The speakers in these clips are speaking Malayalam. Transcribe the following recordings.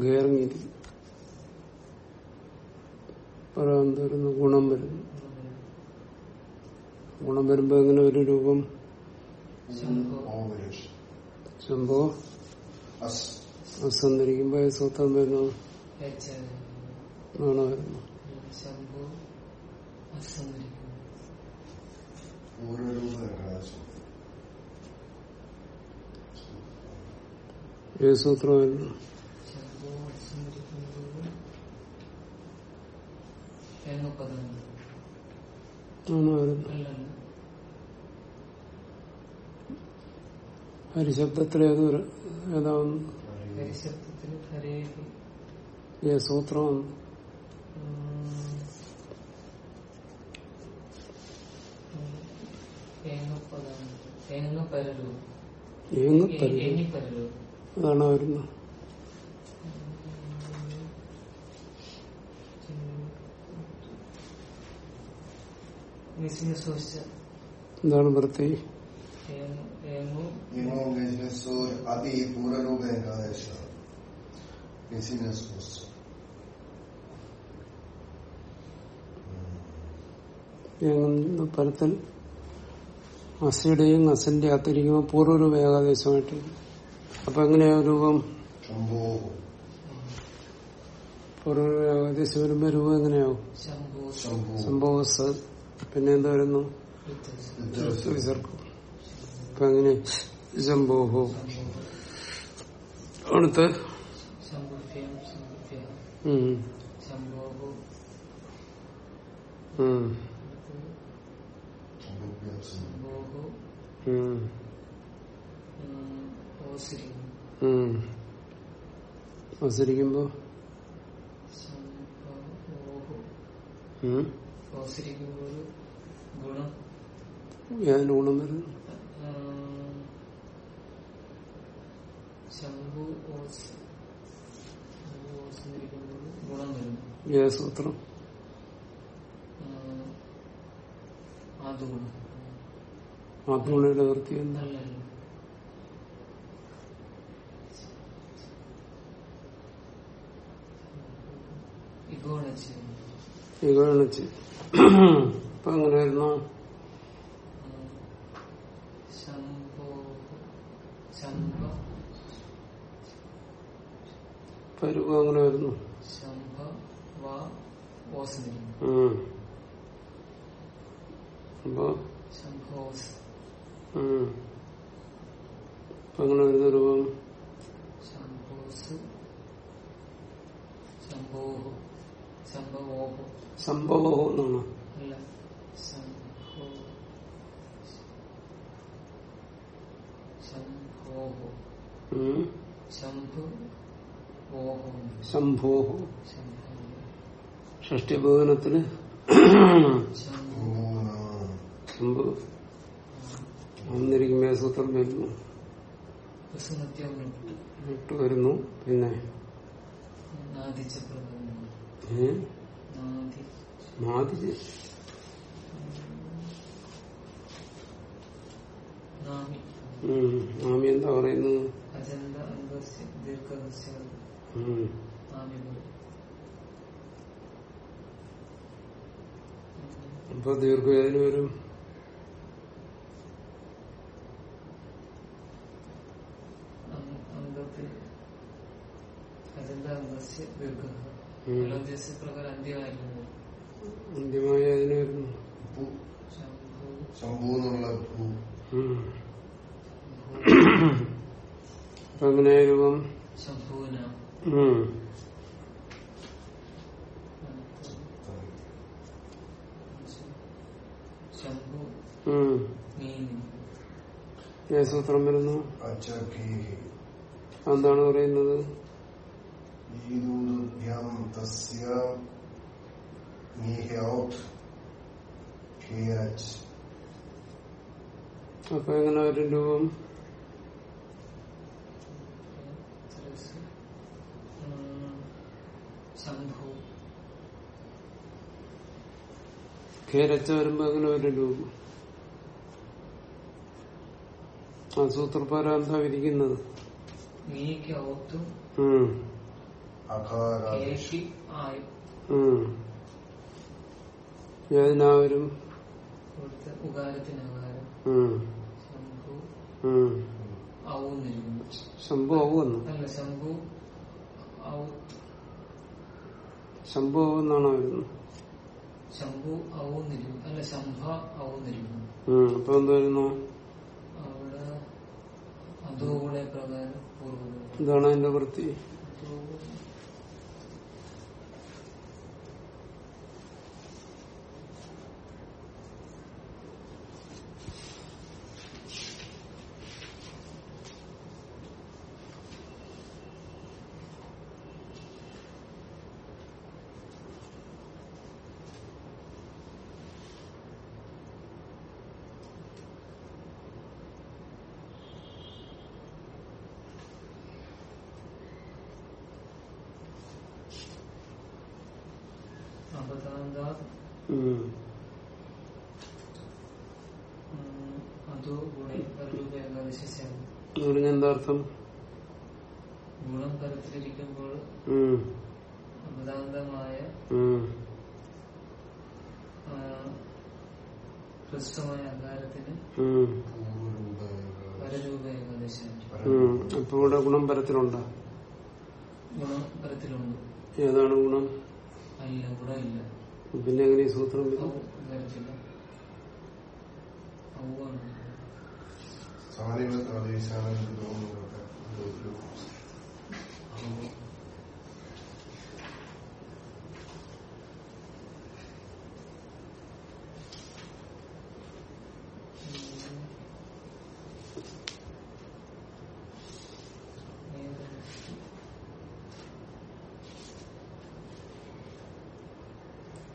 ഗേറങ്ങിയിരിക്കും പറയാൻ എന്ത് വരുന്നു ഗുണം വരുന്നു. ഗുണം വരുമ്പോ എങ്ങനെ ഒരു രൂപം? ശംഭോ. അസ്. അസന്നിരിക്കുമ്പോ സൂത്രം വരുന്നു? ആണ് വരുന്നു. ഏത് സൂത്രം ഹരിശബ്ദത്തിൽ ഏതൊരു ഏതാവുന്നു പരിശബ്ദത്തിന് ഹരേഹി. ഏ സൂത്രം എന്നുപ്പതാണ് എന്നു പരലു ഏങ്ങ് പരൽ എനി പരലു അതാണ് വരുന്നത് വിസിനെ സൂക്ഷിച്ച എന്താണ് വൃത്തി ഏന്നു ഇമോ ബിസിനസ്സോർ അതി പൂർവരൂപ ഏകാദശ ബിസിനസ് വൃത്തി പരത്തിൽ. അസിയുടെയും അസിന്റെ അത്തിരിക്കുമ്പോൾ പൂർവരൂപ ഏകാദേശമായിട്ട് അപ്പൊ എങ്ങനെയാ രൂപം? പൂർവരൂപ ഏകാദേശം വരുമ്പോ രൂപം എങ്ങനെയാവും? സംഭവ പിന്നെ എന്താ വരുന്നു വിസർക്കും അപ്പൊ എങ്ങനെ ശംഭോഹോ അടുത്ത് അവസരിക്കുമ്പോ? ശംഭോഹു ഏതിന് ഗുണം. വരുന്നു. ഏത് സൂത്രം. ആത്മഗുണയുടെ വൃത്തി എന്താ? നല്ലല്ല ഇഗോണച്ച് ഇകണിച്ച് അപ്പൊ ഇപ്പൊ രൂപം അങ്ങനെ വരുന്നു. അപ്പൊ അപ്പൊ അങ്ങനെ വരുന്ന രൂപം ശംഭോസ് ശംഭോഹു സംഭവം എന്നാണ്? അല്ല ശംഭോ വന്നിരിക്കുമ്പോ സൂത്രം വരുന്നു. ഇട്ട് വരുന്നു. പിന്നെ? ആമി എന്താ പറയുന്നത് അപ്പൊ ദീർഘവേദന വരും. അജന്ത ദീർഘ അന്ത്യമായ വരുന്നു ഭൂ. എങ്ങനെ രൂപം സൂത്രം വരുന്നു? എന്താണ് പറയുന്നത്? ഈദൂതുഭ്യം തസ്യ അപ്പൊ എങ്ങനെ വരും രൂപം? കേരച്ച വരുമ്പോ എങ്ങനെ വരും രൂപം? ആ സൂത്രപ്രകാരം എന്താ വിരിക്കുന്നത് നീക്ക് ഏതിനാവരും? വരുന്നത്. അപ്പൊ എന്ത് വരുന്നു? എന്താണ് അതിന്റെ വൃത്തി അപതാന്ത ഉം. അതോ ഗുണേ പരൂപ ഏകാദശം എന്ന് എന്താ അർത്ഥം? ഗുണം ഹ്രസ്വമായ അകാരത്തിന്. അപ്പൊ ഇവിടെ ഗുണം പരത്തിലുണ്ടോ? ഗുണം പരത്തിലുണ്ട്. ഏതാണ് ഗുണം? അല്ല ഗുണമില്ല ഇല്ല. പിന്നെ എങ്ങനെ സൂത്രം? വരത്തില്ല സാനിവത്ത് ആദേശാണ് എനിക്ക് തോന്നുന്നത്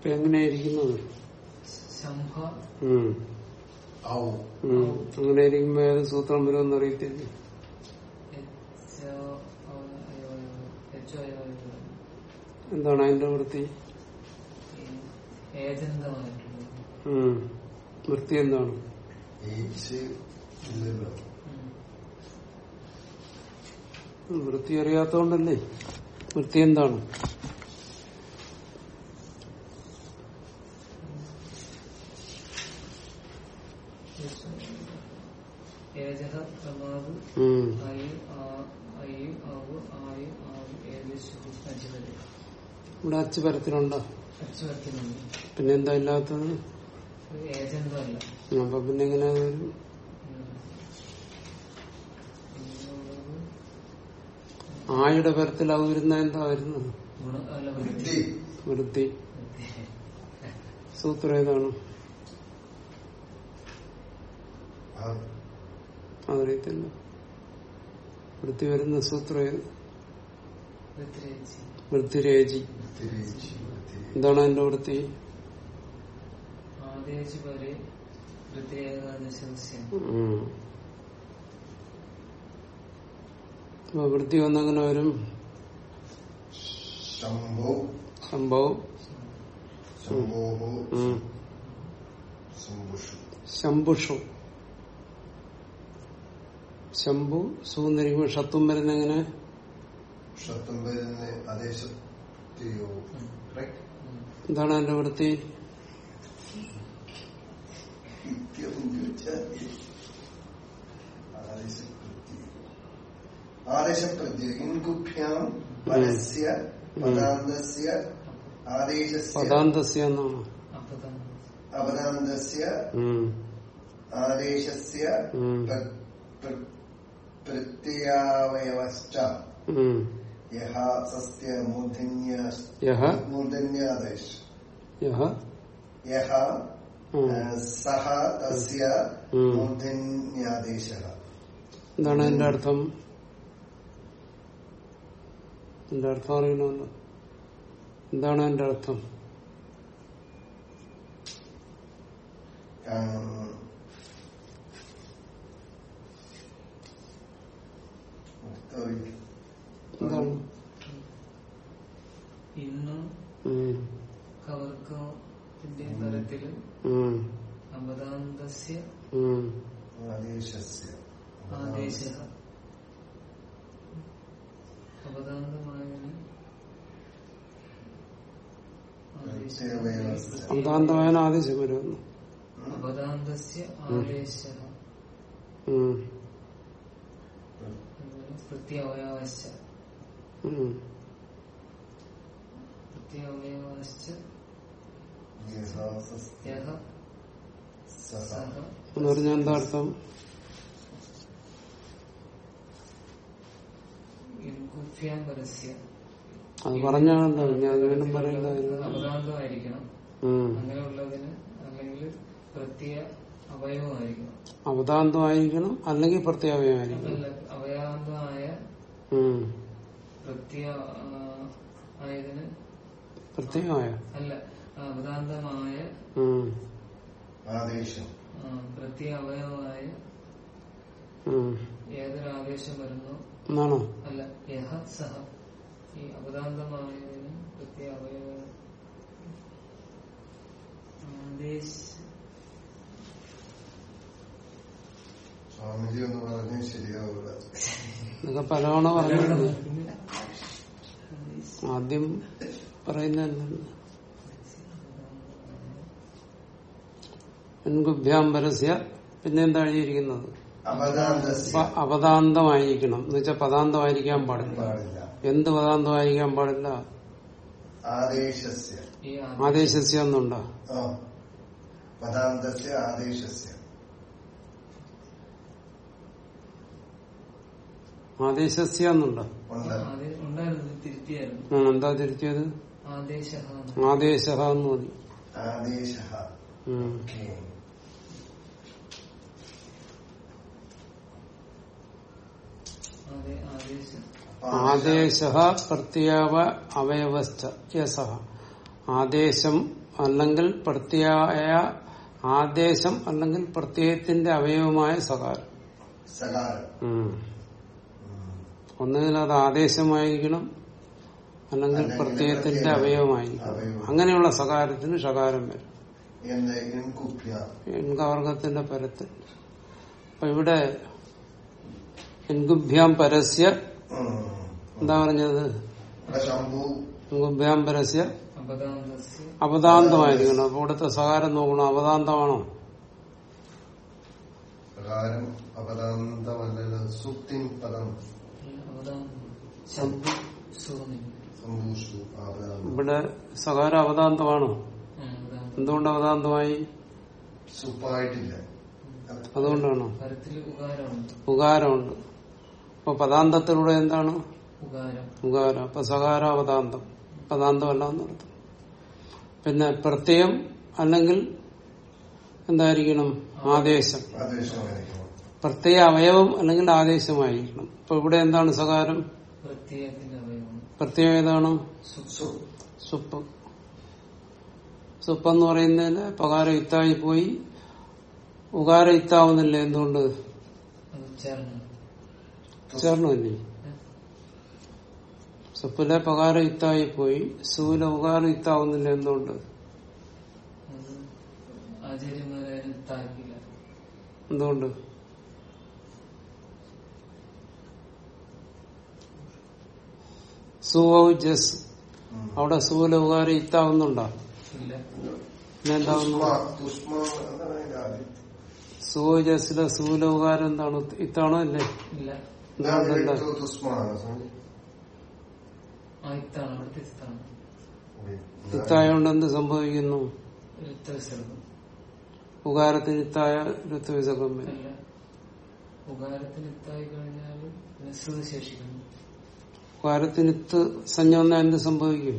എങ്ങനെയായിരിക്കുന്നത് ശംഭ ഉം. ഔ ഉം. അങ്ങനെ ഇരിക്കുമ്പോ ഏത് സൂത്രം വരുമെന്ന് അറിയത്തില്ല? എന്താണ് അതിന്റെ വൃത്തി? വൃത്തി എന്താണ്? വൃത്തി അറിയാത്തോണ്ടല്ലേ വൃത്തി എന്താണ്? ഇവിടെ അച്ച് പരത്തിലുണ്ടോ പിന്നെ എന്താ ഇല്ലാത്തത്? അപ്പൊ പിന്നെ എങ്ങനെ. പിന്നെയുള്ളത് ആയുടെ പരത്തിൽ അത് വരുന്ന? എന്താ വരുന്നത് വൃത്തി. സൂത്രം ഏതാണ്? അതറിയത്തില്ല. വൃത്തി വരുന്ന സൂത്രം വൃത്തിരേജി എന്താണ് അതിന്റെ വൃത്തി. അപ്പൊ വൃത്തി വന്നങ്ങനെ വരും സംഭവം ശംഭുഷു. ശംഭു സൂന്നിരിക്കുമ്പോ ഷത്തും വരുന്ന എങ്ങനെ? ഷത്വം വരുന്ന എന്താണ് എന്റെ വൃത്തി? പദാന്തസ്യ എന്നാണ്. ആദേശസ്യ ഉം. പ്ര- പ്ര- പ്രത്യയാവയവശ്ച ഉം. യഹ സസ്യ മൂർധന്യ യഹ മൂർധന്യാദേശ യഹ യഹ ഉം. സഹ തസ്യ ഉം. മൂർധന്യാദേശ എന്താണ് അതിന്റെ അർത്ഥം എന്റെ അർത്ഥം അറിയണമല്ലോ എന്താണ് അതിന്റെ അർത്ഥം ഇന്നും ആദേശം. വരുന്നു. അപദാന്തസ്യ ആദേശ. എന്ന് പറഞ്ഞാൽ എന്താ അർത്ഥം അത് പറഞ്ഞാണല്ലോ ഞാൻ വീണ്ടും ഉം. അങ്ങനെയുള്ളതിന് അല്ലെങ്കിൽ പ്രത്യേക അവയവമായിരിക്കണം അവതാന്തമായിരിക്കണം അല്ലെങ്കിൽ പ്രത്യേകമായിരിക്കണം ആയതിന് പ്രത്യേകമായ? അല്ല അവതാന്തമായ. ആദേശം. ആ, പ്രത്യേക അവയവമായ ഏതൊരു ആവേശം വരുന്നു? എന്നാണോ? അല്ല യഹ സഹ. ഈ അവതാന്തമായതിന് പ്രത്യേക അവയവ ആദേശ സ്വാമിജി എന്ന് പറഞ്ഞ് ശരിയാവില്ല ഇതൊക്കെ പലവണ പറഞ്ഞു ആദ്യം പറയുന്ന എൻകുഭ്യാം പരസ്യ പിന്നെ എന്താ എഴുതിയിരിക്കുന്നത്? അപദാന്തമായിരിക്കണം എന്ന് വെച്ചാൽ പദാന്തമായിരിക്കാൻ പാടില്ല. എന്ത് പദാന്തമായിരിക്കാൻ പാടില്ല? ആദേശസ്യ. ഈ ആദേശസ്യ ഒന്നുണ്ടോ ആ. പദാന്തസ്യ ആദേശസ്യ. ആദേശസ്യ എന്നുണ്ടോ എന്താ തിരുത്തിയത്? ആദേശ ആദേശ എന്ന് മതി ആദേശ ഓക്കേ. അതെ ആദേശം. ആദേശ പ്രത്യാവ അവയവസ്ഥ യസഹ. ആദേശം അല്ലെങ്കിൽ പ്രത്യായ ആദേശം അല്ലെങ്കിൽ പ്രത്യയത്തിന്റെ അവയവമായ സകാരം. സകാരം. ഒന്നുകിൽ അത് ആദേശമായിരിക്കണം അല്ലെങ്കിൽ പ്രത്യയത്തിന്റെ അവയവമായിരിക്കണം. അങ്ങനെയുള്ള സകാരത്തിന് ഷകാരം വരും. എന്ത് ഇൻകുപ്യ എൺകവർഗത്തിന്റെ പരത്തിൽ അപ്പൊ ഇവിടെ എൻകുഭ്യാം പരസ്യ. എന്താ പറഞ്ഞത്? എൻകുഭ്യാം പരസ്യ അപദാന്തമായിരിക്കണം. അപ്പൊ ഇവിടുത്തെ സകാരം നോക്കണം അപദാന്തമാണോ? പ്രകാരം ഇവിടെ സകാരം അവതാന്തമാണ്. എന്തുകൊണ്ട് അവതാന്തമായി? സുപ്പായിട്ടില്ല അതുകൊണ്ടാണോ? പരത്തിൽ ഉകാരമുണ്ട്. ഉകാരമുണ്ട്. അപ്പൊ പദാന്തത്തിലൂടെ എന്താണ്? ഉകാരം. ഉകാരം. അപ്പൊ സകാര അവതാന്തം. പദാന്തമല്ല എന്നർത്ഥം. പിന്നെ പ്രത്യയം അല്ലെങ്കിൽ എന്തായിരിക്കണം? ആദേശം. പ്രത്യയ അവയവം അല്ലെങ്കിൽ ആദേശമായിരിക്കണം. അപ്പൊ ഇവിടെ എന്താണ് സകാരം? പ്രത്യയം ഏതാണ്? സുപ്പ്. സുപ്പ് എന്ന് പറയുന്നതിന് പകാരം ഇത്തായി പോയി. ഉകാരം ഇത്താവുന്നില്ല എന്തുകൊണ്ട്? ചേർന്നില്ലേ സുപ്പിലെ പകാരം ഇത്തായി പോയി. സൂല ഉകാരം ഇത്താവുന്നില്ല എന്തുകൊണ്ട്? എന്തുകൊണ്ട്? സുവൗ ജസ് ഉം. അവിടെ സൂല ഉപകാരം ഇത്താവുന്നുണ്ടോ സുവോ ജസിലെ സൂല ഉകാരം എന്താണ്? ഇത്താണോ അല്ലേ? ഇത്തായോണ്ട് എന്ത് സംഭവിക്കുന്നു? ഉകാരത്തിന് ഇത്തായ അല്ല ഉകാരത്തിന് ഇത്തായി കഴിഞ്ഞാൽ ശേഷിക്കുന്നു ഉകാരത്തിന് ഇത്ത് സഞ്ജ വന്നാൽ എന്ത് സംഭവിക്കും?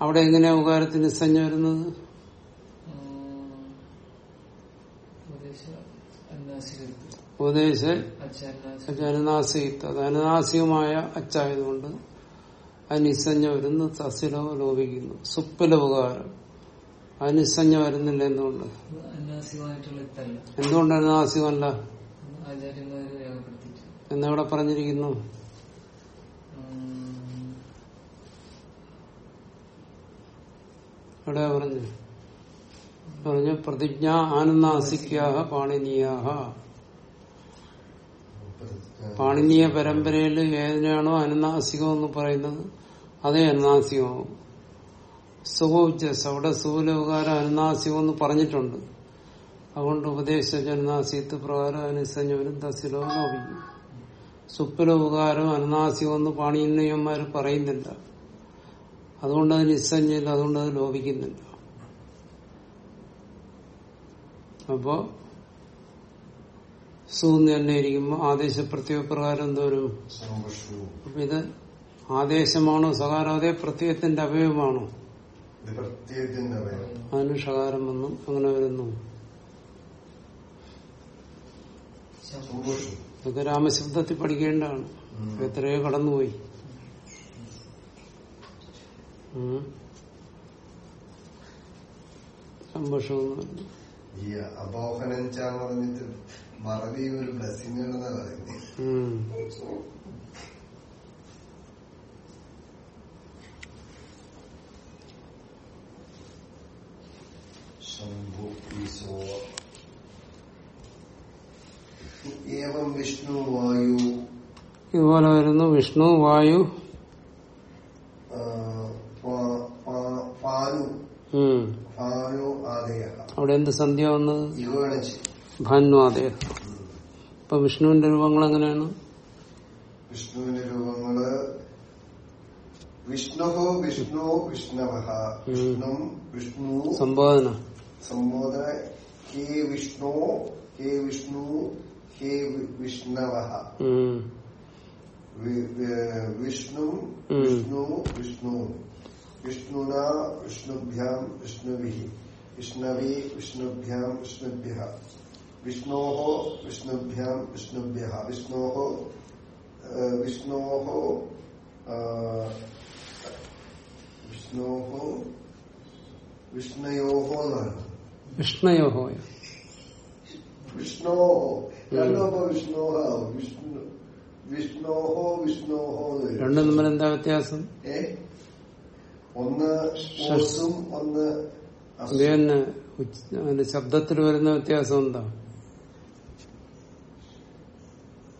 അവിടെ എങ്ങനെയാ ഉപകാരത്തിന് സഞ്ജ വരുന്നത്? ഉപദേശ അനുനാസികത്ത് അത് അനുനാസികമായ അച്ചായതുകൊണ്ട് അനുസഞ്ജ വരുന്നു തസിലോ ലോപിക്കുന്നു. സുപ്പില ഉപകാരം. അനുസഞ്ജ വരുന്നില്ല എന്തുകൊണ്ട്? എന്തുകൊണ്ട് രേഖപ്പെടുത്തിയിട്ട് എന്നെവിടെ പറഞ്ഞിരിക്കുന്നു? പറഞ്ഞു? പറഞ്ഞു പ്രതിജ്ഞ ആനന്ദാസിക്കാഹ പാണിനീയാഹ. പാണിനീയ പരമ്പരയിൽ ഏതിനാണോ അനുനാസികം എന്ന് പറയുന്നത്? അതേ അനുനാസികമാവും. സുഖോച്ചസ് അവിടെ സുഖലോകാരം അനുനാസികം എന്ന് പറഞ്ഞിട്ടുണ്ട്. അതുകൊണ്ട് ഉപദേശ ജനുനാസികത്ത് പ്രകാരം അനുസഞ്ജവനും തസിലോ ലോപിക്കും സുപ്പലവുകാരം അനുനാസികം ഒന്നും പാണിയന്മാർ പറയുന്നില്ല അതുകൊണ്ട് അത് നിസ്സഞ്ജയില്ല അതുകൊണ്ട് അത് ലോപിക്കുന്നില്ല അപ്പോ സൂന്ന് തന്നെ ഇരിക്കുമ്പോ ആദേശ പ്രത്യേക പ്രകാരം എന്തോരും അപ്പൊ ഇത് ആദേശമാണോ സകാരം? അതേ പ്രത്യയത്തിന്റെ അവയവമാണോ? അതിന് ഷകാരം വന്നു അങ്ങനെ വരുന്നു. ഇതൊക്കെ രാമശബ്ദത്തിൽ പഠിക്കേണ്ടതാണ്. എത്രയോ കടന്നുപോയി ഉം. സംഭഷം എന്ന് പറഞ്ഞു. ഈ അബോഹനം ചാന്ന് പറഞ്ഞിട്ട് മറവി ഒരു ബ്ലെസ്സിംഗ് ആണെന്നാ പറയുന്നത് ശംഭു ഈശോ ഏവം വിഷ്ണു വായു. ഇതുപോലെ വരുന്നു വിഷ്ണു വായു. അവിടെ എന്ത് സന്ധ്യ വന്നത്? യുവണിച്ച് ഭാനു ആദേഹ. ഇപ്പൊ വിഷ്ണുവിന്റെ രൂപങ്ങൾ എങ്ങനെയാണ്? വിഷ്ണുവിന്റെ രൂപങ്ങൾ വിഷ്ണു വിഷ്ണു വിഷ്ണവ വിഷ്ണു വിഷ്ണു സംബോധന. സംബോധന. ഹേ വിഷ്ണു ഹേ വിഷ്ണു ഹേ വി- വിഷ്ണവ ഉം. വി- വി- വിഷ്ണു ഉം. വിഷ്ണു വിഷ്ണു വിഷ്ണുന വിഷ്ണുഭ്യാം വിഷ്ണുവി വിഷ്ണവി വിഷ്ണുഭ്യാം വിഷ്ണുഭ്യ വിഷ്ണോ വിഷ്ണുഭ്യാം വിഷ്ണുഭ്യ വിഷ്ണോ വിഷ്ണോ വിഷ്ണോഹോ വിഷ്ണോഹോ. രണ്ടും തമ്മിൽ എന്താ വ്യത്യാസം? ഏ? ഒന്ന് ഷസും ഒന്ന് അതിന്റെ ശബ്ദത്തിൽ വരുന്ന വ്യത്യാസം എന്താ?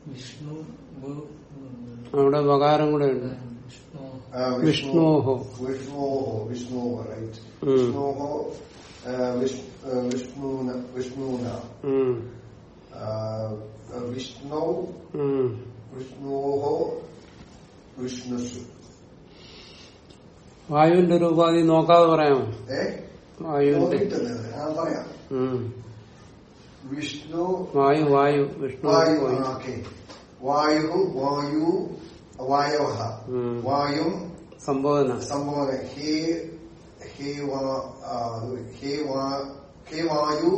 വിഷ്ണു ഗു- അവിടെ വകാരം കൂടെ ഉണ്ട്. ആ, വിഷ്ണോഹോ. വിഷ്ണോഹോ വിഷ്ണോഹോ റൈറ്റ്. വിഷ്ണോഹോ വിഷ്ണു വിഷ്ണൂന വിഷ്ണു. വിഷ്ണോഹോ വിഷ്ണുഷു വായുവിന്റെ ഒരു ഉപാധി നോക്കാതെ പറയാമോ? വായുവിന്റെ. വിഷ്ണു വായു വായു വിഷ്ണു വായു വായു. ഓക്കെ. വായു വായു വായവ വായും സംബോധന. സംഭവന ഹേ ഹേ വാ ഹേ വാ ഹേ വായു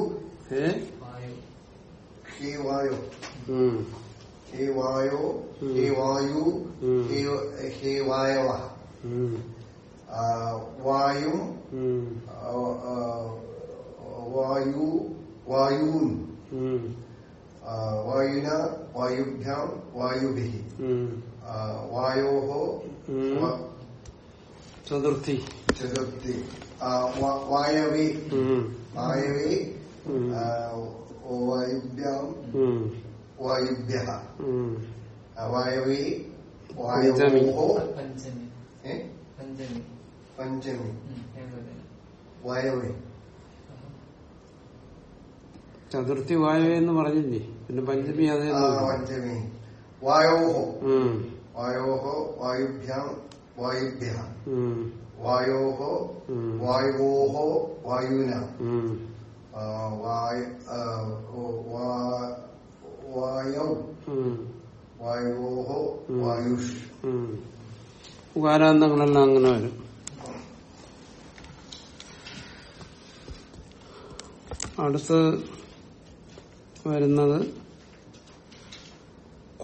ഏ വായോ. ഹേ വായോ. ഹേ വായു. ഹേ വായവ. വായും വായു വായൂൻ വായുന വായുഭ്യാം വായുഭി. വായോ ചതുർത്ഥി. ചതുർത്ഥി. വായവി. വായവേ വായുഭ്യാം. വായുഭ്യः വായവേ പഞ്ചമി. പഞ്ചമി. വായവേ. ചതുർത്ഥി വായു എന്ന് പറഞ്ഞില്ലേ? പിന്നെ പഞ്ചമി അതേ പഞ്ചമി. വായോഹോ. വായോഹോ വായുഭ്യാം വായുഭ്യ വായോഹോ വായുവോഹോ വായുന. ഉം. ആ, വായ- ആ, ഓ- വാ- വായൗ ഉം. വായുവോഹോ ഉം. വായുഷ് ഉം. ഉകാരാന്തങ്ങളെല്ലാം അങ്ങനെ വരും അടുത്ത് വരുന്നത്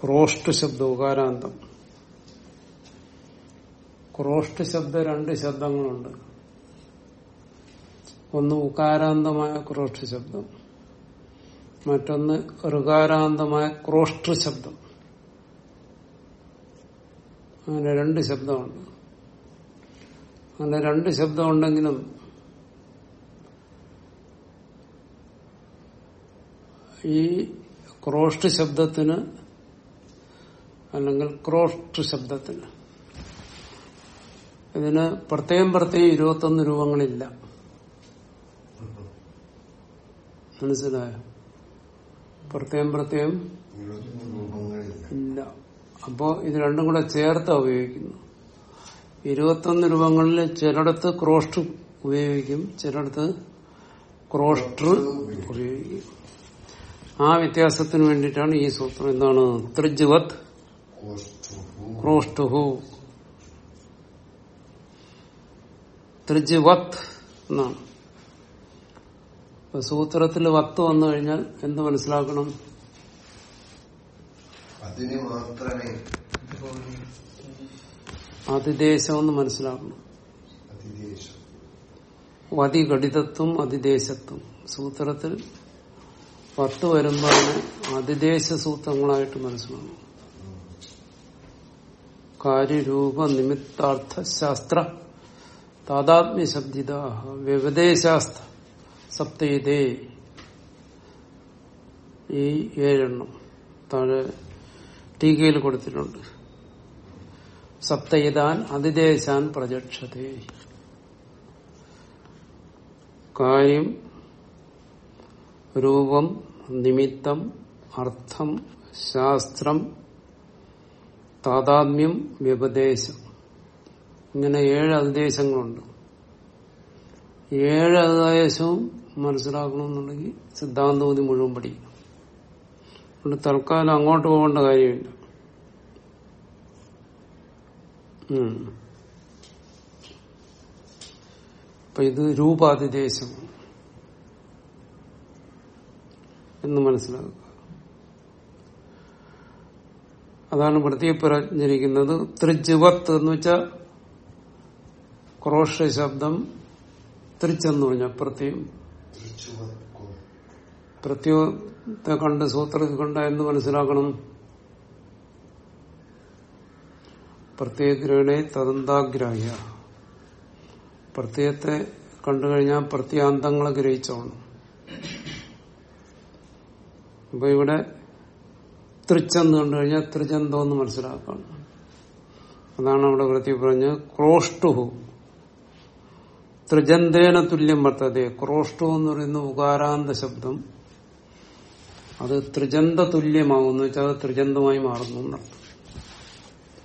ക്രോഷ്ട ശബ്ദ ഉകാരാന്തം ക്രോഷ്ട ശബ്ദ രണ്ട് ശബ്ദങ്ങളുണ്ട് ഒന്ന് ഉകാരാന്തമായ ക്രോഷ്ട ശബ്ദം. മറ്റൊന്ന് ഋകാരാന്തമായ ക്രോഷ്ട ശബ്ദം. അങ്ങനെ രണ്ട് ശബ്ദമുണ്ട്. അങ്ങനെ രണ്ട് ശബ്ദമുണ്ടെങ്കിലും ഈ ക്രോഷ്ട ശബ്ദത്തിന് അല്ലെങ്കിൽ ക്രോഷ്ട ശബ്ദത്തിന് ഇതിന് പ്രത്യേകം പ്രത്യേകം ഇരുപത്തൊന്ന് രൂപങ്ങളില്ല. മനസ്സിലായോ? പ്രത്യേകം പ്രത്യേകം. ഇല്ല. അപ്പോ ഇത് രണ്ടും കൂടെ ചേർത്ത് ഉപയോഗിക്കുന്നു. ഇരുപത്തൊന്ന് രൂപങ്ങളിൽ ചിലടത്ത് ക്രോസ്റ്റ് ഉപയോഗിക്കും ചിലടത്ത് ക്രോസ്റ്റർ ഉപയോഗിക്കും. ആ വ്യത്യാസത്തിന് വേണ്ടിയിട്ടാണ് ഈ സൂത്രം. എന്താണ്? ത്രിജുവത് ക്രോഷ്ടുഹു. ത്രിജുവത് എന്നാണ്. സൂത്രത്തിൽ വത്ത് വന്നു കഴിഞ്ഞാൽ എന്ത് മനസ്സിലാക്കണം? അതിന് മാത്രമേ അതിദേശം എന്ന് മനസ്സിലാക്കണം. വതിഘടിതത്വം വതി ഘടിതത്വം അതിദേശത്വം. സൂത്രത്തിൽ പത്ത് വരുമ്പോൾ അതിദേശ സൂത്രങ്ങളായിട്ട് മനസ്സിലാക്കണം. കാര്യരൂപ നിമിത്താർത്ഥ ശാസ്ത്ര. താതാത്മ്യ ശബ്ദിത വ്യവദേശാസ്ത്ര സപ്തയിതേ. ഈ ഏഴെണ്ണം താഴെ ടീകയിൽ കൊടുത്തിട്ടുണ്ട്. സപ്തയിതാൻ അതിദേശാൻ പ്രജക്ഷതേ. കാര്യം രൂപം നിമിത്തം അർത്ഥം ശാസ്ത്രം താതാത്മ്യം വ്യപദേശം. ഇങ്ങനെ ഏഴ് അതിദേശങ്ങളുണ്ട്. ഏഴ് അതിദേശവും മനസ്സിലാക്കണമെന്നുണ്ടെങ്കിൽ സിദ്ധാന്തബോധി മുഴുവൻ പഠിക്കും തൽക്കാലം അങ്ങോട്ട് പോകേണ്ട കാര്യമില്ല. അപ്പൊ ഇത് രൂപാതിദേശം എന്ന് മനസ്സിലാക്കുക. അതാണ് വൃത്തി പറഞ്ഞിരിക്കുന്നത്. എന്ന് വെച്ചാൽ ക്രോഷ ശബ്ദം ത്രിച്ചെന്ന് പറഞ്ഞ പ്രത്യം പ്രത്യോത്തെ കണ്ട് സൂത്രത്തിൽ കണ്ട എന്ന് മനസ്സിലാക്കണം. പ്രത്യേകഗ്രഹണെ തദന്താഗ്രാഹ്യ. പ്രത്യയത്തെ കണ്ടുകഴിഞ്ഞാൽ പ്രത്യാന്തങ്ങളെ ഗ്രഹിച്ചോണം. അപ്പൊ ഇവിടെ തൃച്ചെന്ന് കണ്ടു കഴിഞ്ഞാൽ ത്രിചന്തം എന്ന് മനസ്സിലാക്കണം. അതാണ് അവിടെ വൃത്തി പറഞ്ഞ് ക്രോഷ്ടുഹു. ത്രിജന്തേന തുല്യം വർത്തതെ. ക്രോഷ്ടു എന്ന് പറയുന്ന ഉകാരാന്ത ശബ്ദം. അത് ത്രിജന്ത തുല്യമാകുന്നു വെച്ചാൽ അത് ത്രിജന്തമായി മാറുന്നു എന്നർത്ഥം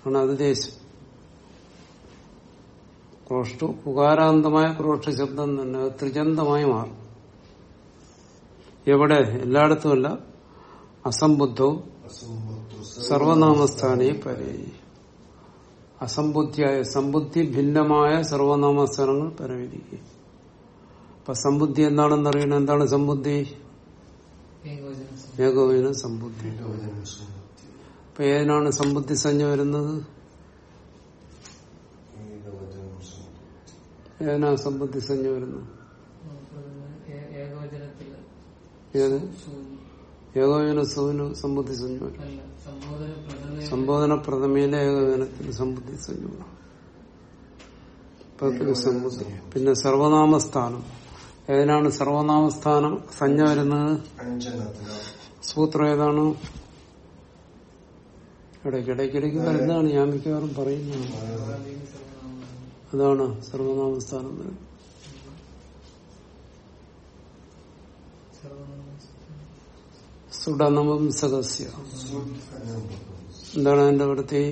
ആണ് അത് ദേശം. ക്രോഷ്ടു ഉകാരാന്തമായ ക്രോഷ്ട ശബ്ദം തന്നെ അത് ത്രിജന്തമായി മാറും. എവിടെ? എല്ലായിടത്തുമല്ല. അസംബുദ്ധവും അസംബുദ്ധ സർവനാമസ്ഥാനെ പരേ. അസംബുദ്ധിയായ സമ്പുദ്ധി ഭിന്നമായ സർവനാമസ്ഥാനങ്ങൾ പരവിധിക്കുക അപ്പൊ സമ്പുദ്ധി എന്താണെന്ന് അറിയണം? എന്താണ് സമ്പുദ്ധി ഏകോചന സമ്പുദ്ധി അപ്പൊ ഏതിനാണ് സമ്പുദ്ധി സഞ്ജ വരുന്നത്? ഏതിനാണ് സമ്പുദ്ധി സഞ്ജ വരുന്നത്? ഏകോചന സൂന് സമ്പുദ്ധി സഞ്ജ വരും അല്ല സംബോധന പ്രഥമ സംബോധന പ്രഥമയിലെ ഏകദിനത്തിന് സമ്പുദ്ധി സഞ്ജ സമ്പുദ്ധി. പിന്നെ സർവനാമസ്ഥാനം. ഏതിനാണ് സർവനാമസ്ഥാനം? സഞ്ജ വരുന്നത്? സൂത്രം ഏതാണ്? ഇടയ്ക്കിടയ്ക്കിടയ്ക്ക് വരുന്നതാണ്. ഞാൻ മിക്കവാറും പറയുന്നത്. അതാണ് സർവനാമസ്ഥാനം. വരുന്നത് സദസ്യ. സുഡനമംസകസ്യ സുഡ് അനുഭവം എന്താണ് അതിന്റെ വൃത്തി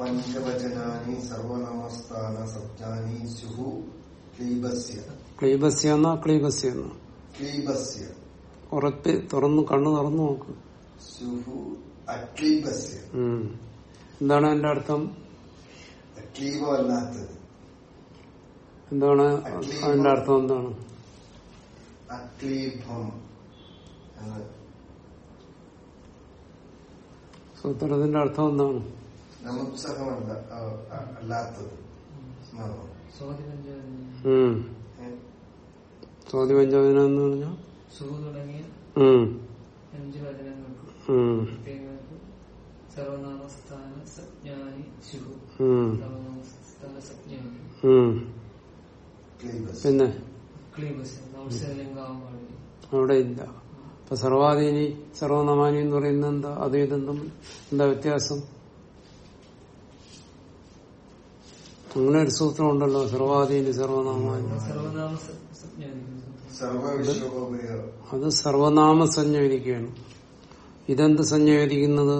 പഞ്ചവചനാനി സർവനാമസ്ഥാന സബ്ജാനി സ്യുഹു ക്ലീബസ്യ. ക്ലീബസ്യ എന്നാ ക്ലീബസ്യ എന്നാ? ക്ലീബസ്യ. ഉറപ്പ് തുറന്നു കണ്ണു തുറന്നു നോക്ക്. സുഹു അക്ലീബസ്യ. എന്താണ് എന്റെ അർത്ഥം? അക്ലീബമല്ലാത്തത്. എന്താണ് അതിന്റെ അർത്ഥം എന്താണ്? അക്ലീബം സജ്ഞാനി അർത്ഥം എന്താണ്? സ്വാതി സജ്ഞാനി എന്ന് പറഞ്ഞ? പിന്നെ? അവിടെ ഇല്ല. അപ്പൊ സർവാധീനി സർവനമാനി എന്ന് പറയുന്നത് എന്താ? അത് ഇതെന്തും എന്താ വ്യത്യാസം? അങ്ങനെ ഒരു സൂത്രം ഉണ്ടല്ലോ സർവാധീനി സർവനാമാനി. അത് സർവനാമ സഞ്ജ വിധിക്കുകയാണ് ഇതെന്ത് സഞ്ജ വിധിക്കുന്നത്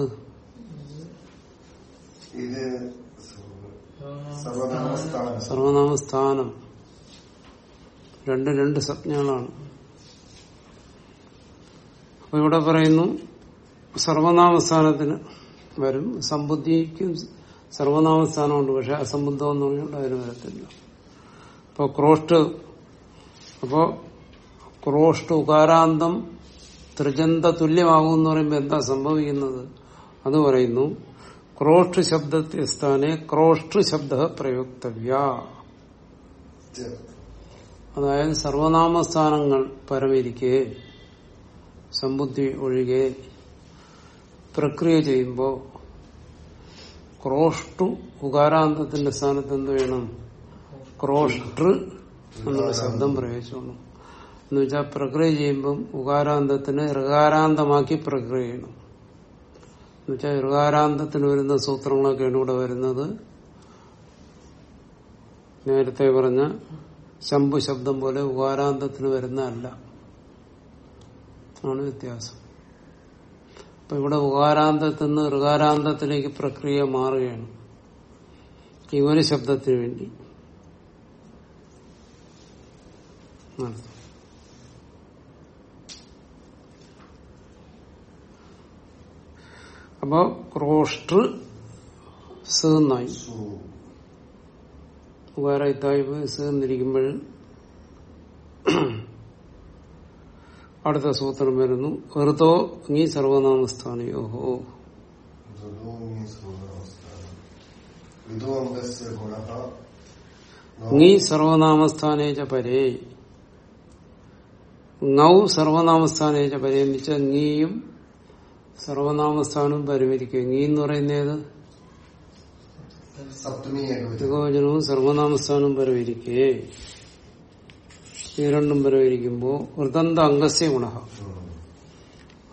സർവനാമസ്ഥാനം. രണ്ട് രണ്ട് സംജ്ഞകളാണ്. അപ്പൊ ഇവിടെ പറയുന്നു സർവനാമസ്ഥാനത്തിന് വരും. സമ്പുദ്ധിക്കും സർവനാമസ്ഥാനമുണ്ട് പക്ഷെ അസംബുദ്ധം എന്ന് പറഞ്ഞുകൊണ്ട് അതിന് വരത്തില്ല. അപ്പൊ ക്രോഷ്ട് അപ്പോ ക്രോഷ്ട് ഉകാരാന്തം ത്രിജന്ത തുല്യമാകും എന്ന് പറയുമ്പോൾ എന്താ സംഭവിക്കുന്നത്? അത് പറയുന്നു ക്രോഷ്ട് ശബ്ദത്തെ സ്ഥാനെ ക്രോഷ്ട് ശബ്ദ പ്രയോക്തവ്യ. അതായത് സർവനാമസ്ഥാനങ്ങൾ പരമിരിക്കെ. സമ്പുദ്ധി ഒഴികെ പ്രക്രിയ ചെയ്യുമ്പോൾ ക്രോഷ്ടു ഉകാരാന്തത്തിന്റെ സ്ഥാനത്ത് എന്ത് വേണം? ക്രോഷ്ടൃ എന്നുള്ള ശബ്ദം പ്രയോഗിച്ചോണം എന്ന് വെച്ചാൽ പ്രക്രിയ ചെയ്യുമ്പം ഉകാരാന്തത്തിന് ഋകാരാന്തമാക്കി പ്രക്രിയ ചെയ്യണം. എന്നുവെച്ചാൽ ഋകാരാന്തത്തിന് വരുന്ന സൂത്രങ്ങളൊക്കെയാണ് ഇവിടെ വരുന്നത്. നേരത്തെ പറഞ്ഞ ശംഭു ശബ്ദം പോലെ ഉകാരാന്തത്തിന് വരുന്നതല്ല. ആണ് വ്യത്യാസം. അപ്പൊ ഇവിടെ ഉകാരാന്തത്തിൽ നിന്ന് ഋകാരാന്തത്തിലേക്ക് പ്രക്രിയ മാറുകയാണ്. ഈ ഒരു ശബ്ദത്തിന് വേണ്ടി. അപ്പൊ ക്രോഷ്ടൃ സ് എന്നായി. സു വേറെ ഇത്തായി എന്നിരിക്കുമ്പോൾ അടുത്ത സൂത്രം വരുന്നു. ഋതോ നീ സർവനാമസ്ഥാനം ഗുണഃ നീ സർവനാമസ്ഥാനേച്ച പരേ നൗ സർവനാമസ്ഥാനേച്ച പരേ എന്ന് വെച്ചാൽ നീയും സർവനാമസ്ഥാനവും പരിമിതിക്കുക നീ എന്ന് പറയുന്നത് സപ്തമി ഏകവചനം ഏകവചനവും സർവനാമസ്ഥാനവും പരമിരിക്കേ ഈ രണ്ടും പരമിരിക്കുമ്പോ വൃതന്ത അംഗസ്യ ഗുണ.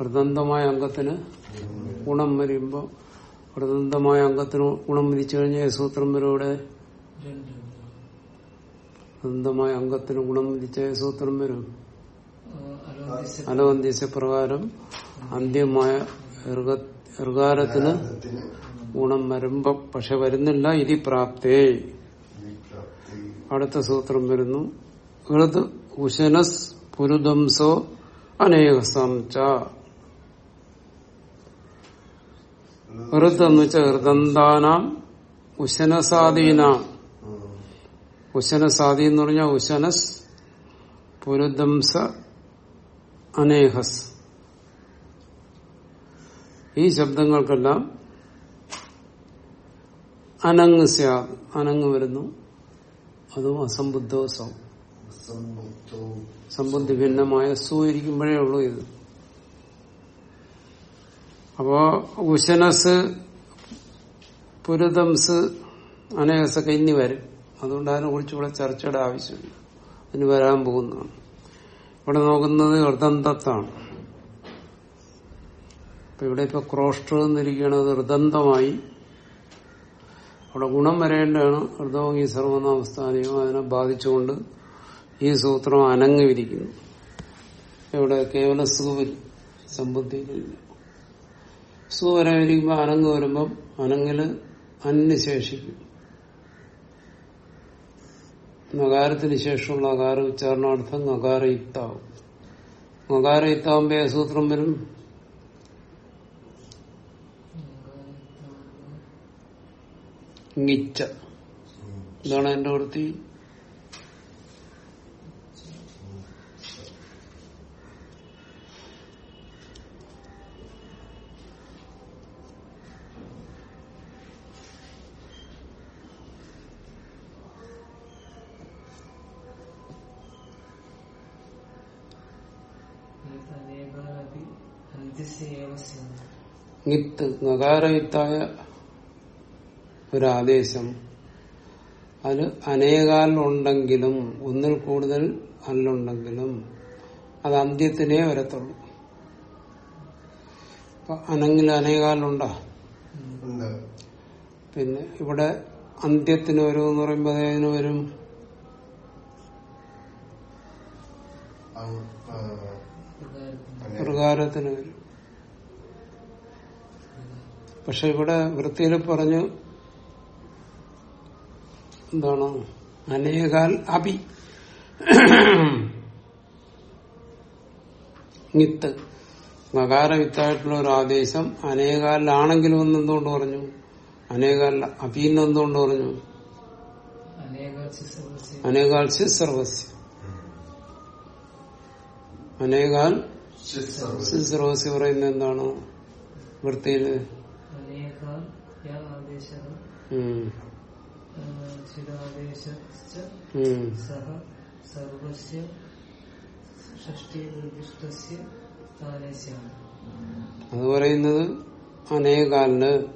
വൃതന്തമായ അംഗത്തിന് ഗുണം വരുമ്പോ വൃതന്തമായ അംഗത്തിന് ഗുണം വിധിച്ചു കഴിഞ്ഞാൽ സൂത്രം വരൂടെ വൃതന്തമായ അംഗത്തിന് ഗുണം വിധിച്ച സൂത്രം വരും. അലോദിസ് അലവന്ത്യസ്യ പ്രകാരം അന്ത്യമായ ഋകാരത്തിന് ഗുണം വരുമ്പോ പക്ഷെ വരുന്നില്ല ഇതി പ്രാപ്തേ. അടുത്ത സൂത്രം വരുന്നു. ഋത് ഉശനസ് പുരുദംസോ അനേകസം ച ഋത് എന്ന് വെച്ചാൽ ഹൃദന്താനാം ഉശനസാദീനാം ഉശനസാദി എന്ന് പറഞ്ഞാൽ ഉശനസ് പുരുദംസ അനേഹസ് ഈ ശബ്ദങ്ങൾക്കെല്ലാം അനങ് സ്യാ അനങ് വരുന്നു. അതും അസംബുദ്ധവും സമ്പുദ്ധി ഭിന്നമായ സു ഇരിക്കുമ്പോഴേ ഉള്ളൂ ഇത്. അപ്പോ ഉശനസ് പുരുതംസ് അനേകസൊക്കെ ഇനി വരും. അതുകൊണ്ട് അതിനെ കുറിച്ച് ഇവിടെ ചർച്ചയുടെ ആവശ്യമില്ല അതിന് വരാൻ പോകുന്നതാണ്. ഇവിടെ നോക്കുന്നത് ഹൃദന്തത്താണ്. അപ്പൊ ഇവിടെ ഇപ്പൊ ക്രോഷ്ടർ അത് ഹൃദന്തമായി. അവിടെ ഗുണം വരേണ്ടതാണ്. ഈ സർവനാമസ്ഥാനവും അതിനെ ബാധിച്ചുകൊണ്ട് ഈ സൂത്രം അനങ്ങി വിരിക്കുന്നു ഇവിടെ കേവല സൂവിൽ സമ്പുദ്ധിയിലില്ല സു വരാതിരിക്കുമ്പോൾ അനങ്ങ് വരുമ്പം അനങ്ങിൽ അന്യശേഷിക്കും. നകാരത്തിന് ശേഷമുള്ള അകാര ഉച്ചാരണാർത്ഥം നകാരയുക്താവും. നകാരയുക്താവുമ്പോ സൂത്രം വരും? ഇതാണ് എന്റെ വൃത്തി. നിത്ത് നകാരയുക്തായ ഒരു ആദേശം അത് അനേകാലുണ്ടെങ്കിലും ഒന്നിൽ കൂടുതൽ അല്ലുണ്ടെങ്കിലും അത് അന്ത്യത്തിനേ വരത്തുള്ളൂ. അനങ്ങിൽ അനേകാലുണ്ടോ ഉണ്ട്. പിന്നെ ഇവിടെ അന്ത്യത്തിന് വരും എന്ന് പറയുമ്പോ അതിന് വരും. പ്രകാരത്തിന് വരും. പക്ഷെ ഇവിടെ വൃത്തിയിൽ പറഞ്ഞു എന്താണ്? അനേകാൽ അപി വിത്ത് നകാരവിത്തായിട്ടുള്ള ഒരു ആദേശം അനേകാലിലാണെങ്കിലും ഒന്ന് എന്തുകൊണ്ട് പറഞ്ഞു? അനേകാലിൽ അഭിന്ന് എന്തുകൊണ്ട് പറഞ്ഞു? അനേകാൽ സർവസ്യ. അനേകാൽ സർവസ്യ. പറയുന്നത് എന്താണ്? വൃത്തിയിൽ അനേക യ ആദേശഃ ഉം, ചിരാദേശശ്ച ഉം. സഹ സർവസ്യ ഷഷ്ടി നിർദ്ദിഷ്ടസ്യ സ്ഥാനസ്യാണ് അത് പറയുന്നത് അനേകാലിന്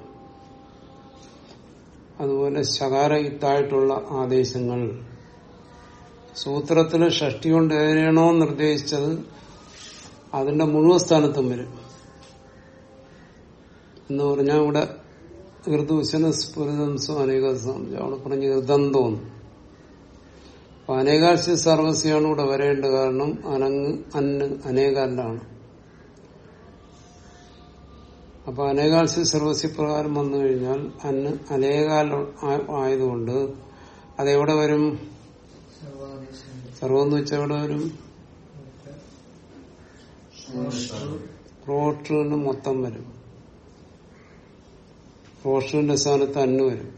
അതുപോലെ ശകാരയുത്തായിട്ടുള്ള ആദേശങ്ങൾ. സൂത്രത്തിൽ ഷഷ്ടി കൊണ്ട് ഏതിനാണോ നിർദ്ദേശിച്ചത് അതിന്റെ മുഴുവൻ സ്ഥാനത്തും വരും. എന്ന് പറഞ്ഞാൽ ഇവിടെ ഋതുവശന സ്ഫുരിതംസം അനേകസം അവിടെ പറഞ്ഞ ഋതന്തോന്ന് അപ്പൊ അനേകാശ സർവസ്യാണ് ഇവിടെ വരേണ്ടത് കാരണം അനങ് അന്ന് അനേകാലാണ് അപ്പൊ അനേകാശ സർവസ്യ പ്രകാരം വന്നു കഴിഞ്ഞാൽ അന്ന് അനേകാൽ ആയതുകൊണ്ട് അതെവിടെ വരും? സർവം എന്ന് വെച്ചാൽ എവിടെ വരും റോഷ്ട്രിന് മൊത്തം വരും. റോഷ്ട്രിന്റെ സ്ഥാനത്ത് അന്ന് വരും.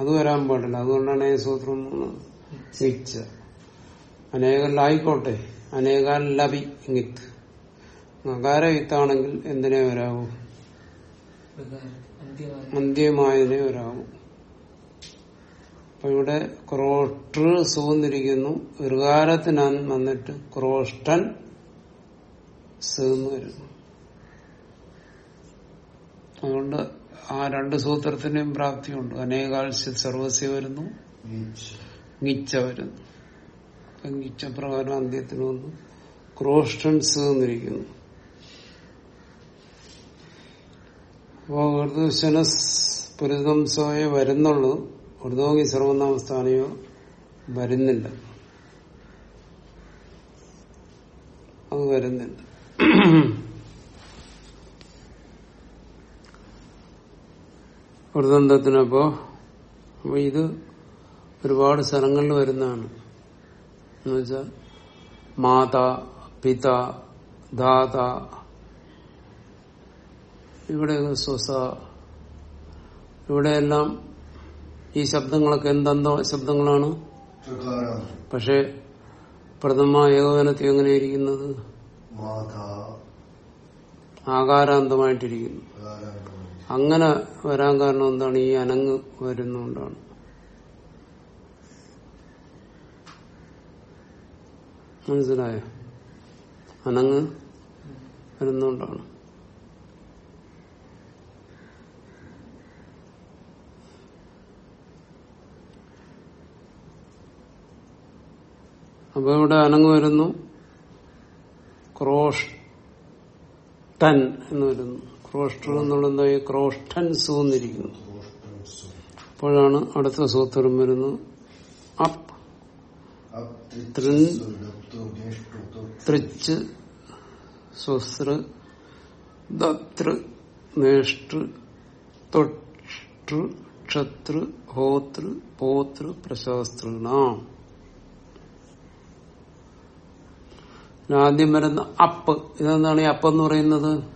അത് വരാൻ പാടില്ല. അതുകൊണ്ടാണ് ഈ സൂത്രം നിച്ച അനേകല്ലായിക്കോട്ടെ. അനേകാൽ ലഭി ഇങ്ങിത്ത് നകാര വിത്താണെങ്കിൽ എന്തിനേ വരാവൂ? അന്ത്യമായതിനെ വരാവൂ. അപ്പൊ ഇവിടെ ക്രോഷ്ട്ര സൂന്നിരിക്കുന്നു ഋകാരത്തിനാണ് വന്നിട്ട് ക്രോഷ്ടൻ സീന്ന് വരുന്നു. അതുകൊണ്ട് ആ രണ്ട് സൂത്രത്തിന്റെയും പ്രാപ്തിയുണ്ട്. അനേകാൽസ്യ സർവസ്യ വരുന്നു. ഗിച്ച വരുന്നു. ഗിച്ച പ്രകാരം അന്ത്യത്തിന് വന്നു. ക്രോഷ്ടൻസ് എന്നിരിക്കുന്നു. അപ്പോ ഋതുശനസ് പുരുതംസോയെ വരുന്നുള്ളൂ. ഋതോഗി സർവനാമസ്ഥാനയോ വരുന്നില്ല. അത് വരുന്നില്ല. വൃതന്തത്തിനപ്പോ അപ്പൊ ഇത് ഒരുപാട് സ്ഥലങ്ങളിൽ വരുന്നതാണ്. എന്നുവെച്ചാൽ മാത പിത ദാത. ഇവിടെ സ്വസ. ഇവിടെയെല്ലാം ഈ ശബ്ദങ്ങളൊക്കെ എന്തെന്തോ ശബ്ദങ്ങളാണ്. പക്ഷെ പ്രഥമ ഏകോപനത്തിൽ എങ്ങനെയിരിക്കുന്നത് ആകാരാന്തമായിട്ടിരിക്കുന്നു. അങ്ങനെ വരാൻ കാരണം എന്താണ്? ഈ അനങ്ങ് വരുന്നുകൊണ്ടാണ് മനസ്സിലായോ? അനങ്ങ് വരുന്നുകൊണ്ടാണ് അപ്പൊ ഇവിടെ അനങ്ങ് വരുന്നു. ക്രോഷ്ടൻ എന്ന് വരുന്നു. ക്രോഷ്ടർ എന്നുള്ള ക്രോഷ്ഠൻ ഈ ക്രോഷ്ടൻ സൂന്നിരിക്കുന്നു അപ്പോഴാണ് അടുത്ത സൂത്രം വരുന്നത്. അപ്. ത്രിച്ച് തൃൻ ദത്ര നേഷ്ടു തു. തൃച്ച് സ്വസ്തൃ ദതൃ നേഷ്ടൃ തൊഷ്ടൃ ക്ഷതൃ ഹോതൃ പോതൃ പ്രശാസ്തൃണ ആദ്യം വരുന്ന അപ്പ് ഇതെന്താണ് ഈ അപ്പ് എന്ന് പറയുന്നത്?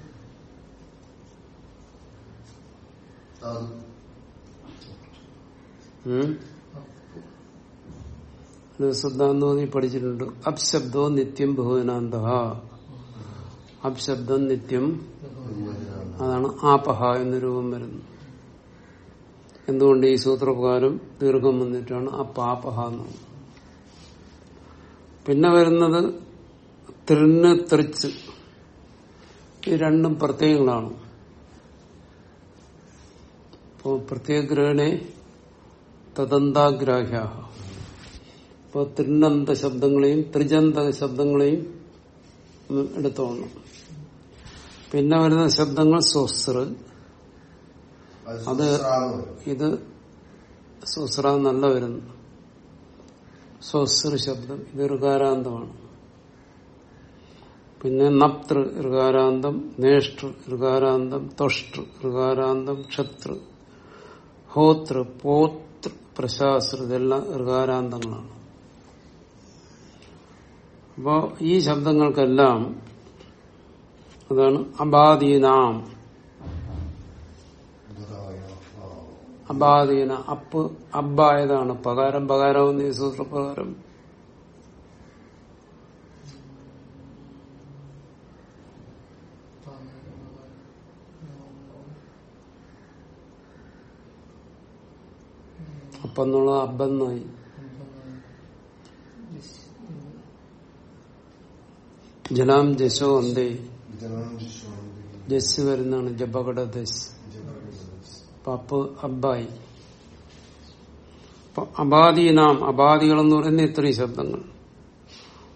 താൻ നീ പഠിച്ചിട്ടുണ്ട്. അപ്ശബ്ദോ നിത്യം ബഹുവനാന്ത അപ്ശബ്ദം നിത്യം അതാണ് ആപഹ എന്ന രൂപം വരുന്നത്. എന്തുകൊണ്ട് ഈ സൂത്രപ്രകാരം ദീർഘം വന്നിട്ടാണ് അപ്പാപഹ എന്ന് പിന്നെ വരുന്നത് തൃന്ന് തൃച്ച്. ഈ രണ്ടും പ്രത്യയങ്ങളാണ് ഇപ്പോ പ്രത്യേകഗ്രഹണെ തദന്താഗ്രാഹ്യ. ഇപ്പോ തൃന്നന്ത ശബ്ദങ്ങളെയും ത്രിജന്ത ശബ്ദങ്ങളെയും എടുത്തോണം പിന്നെ വരുന്ന ശബ്ദങ്ങൾ സ്വസ്ർ അത് ഇത് സുസ്ര നല്ല വരുന്നു സ്വസ്ര ശബ്ദം. ഇത് ഋകാരാന്തമാണ്. പിന്നെ നപ്തൃ ഋകാരാന്തം നേഷ്ടൃ ഋകാരാന്തം തൊഷ്ടൃ ഋകാരാന്തം ക്ഷതൃ ഹോതൃ പോത്ര പ്രശാസ്ത്ര ഇതെല്ലാം ഋകാരാന്തങ്ങളാണ് അപ്പോ ഈ ശബ്ദങ്ങൾക്കെല്ലാം അതാണ് അബാധീനാം അബാധീന അപ്പ് അബ്ബായതാണ് പകാരം പകാരം ഈ സൂത്രപ്രകാരം അപ്പെന്നുള്ളത് അബ്ബെന്നായി. ജലാം ജശോ അന്തേ. ജസ് വരുന്നതാണ് ജബകട ദസ്. പപ്പ് അബ്ബായി. അബാദീനാം അബാദികൾ എന്ന് പറയുന്ന ഇത്രയും ശബ്ദങ്ങൾ.